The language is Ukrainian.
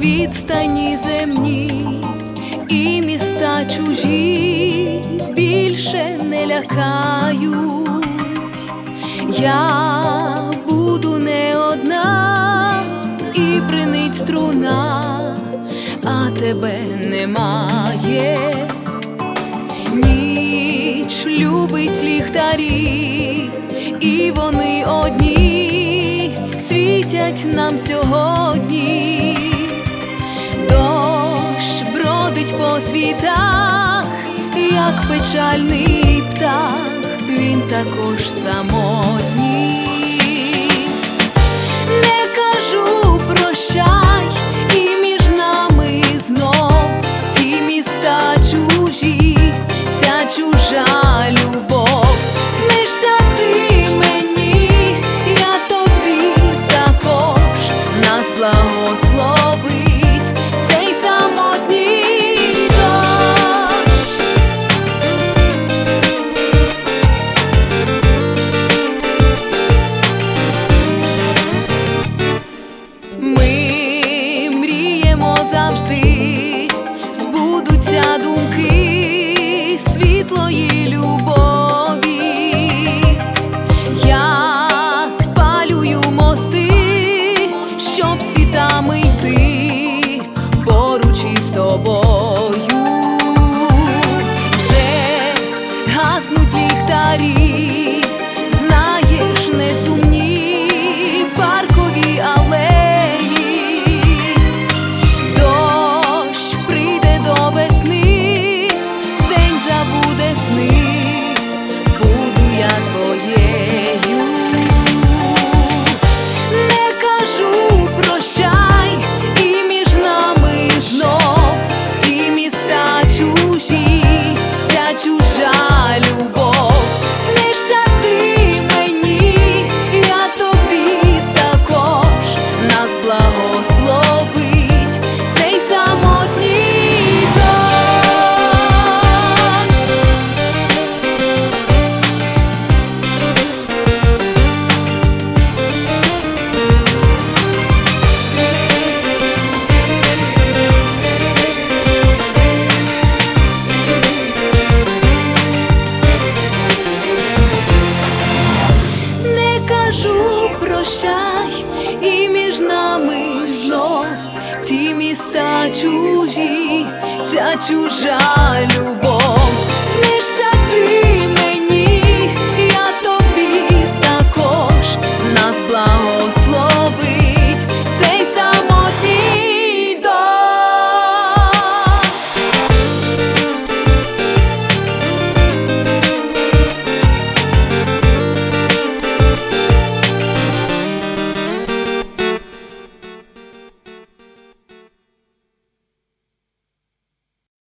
відстані земні і міста чужі більше не лякають, я буду не одна і принить струна, а тебе немає, ніч любить ліхтарі, і вони одні світять нам сьогодні. Світах, як печальний птах, він також самотній. Мріємо завжди, збудуться думки ця прощай, і між нами знов ці міста чужі, ця чужа любов.